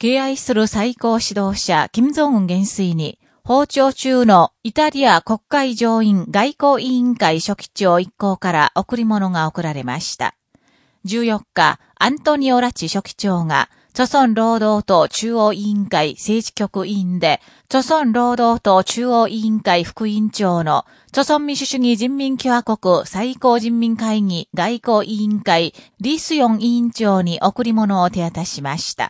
敬愛する最高指導者、金正恩元帥に、訪朝中のイタリア国会上院外交委員会書記長一行から贈り物が贈られました。14日、アントニオ・ラチ書記長が、著村労働党中央委員会政治局委員で、著村労働党中央委員会副委員長の、著村民主主義人民共和国最高人民会議外交委員会リースヨン委員長に贈り物を手渡しました。